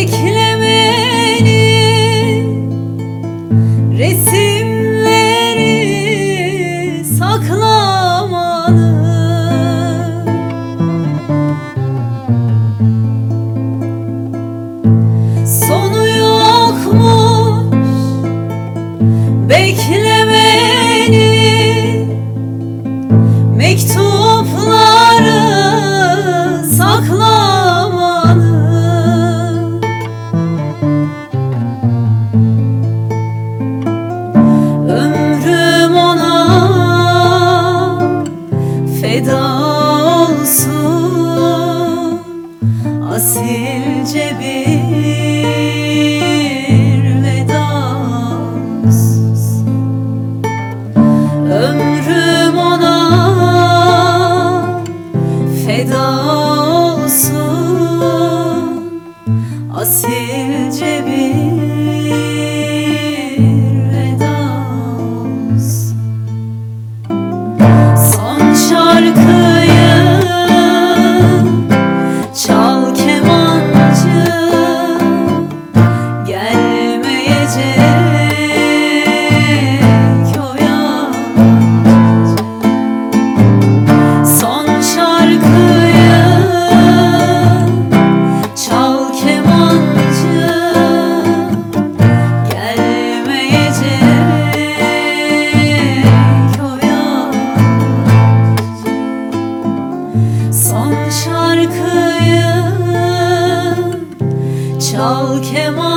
beklemenin 天幕。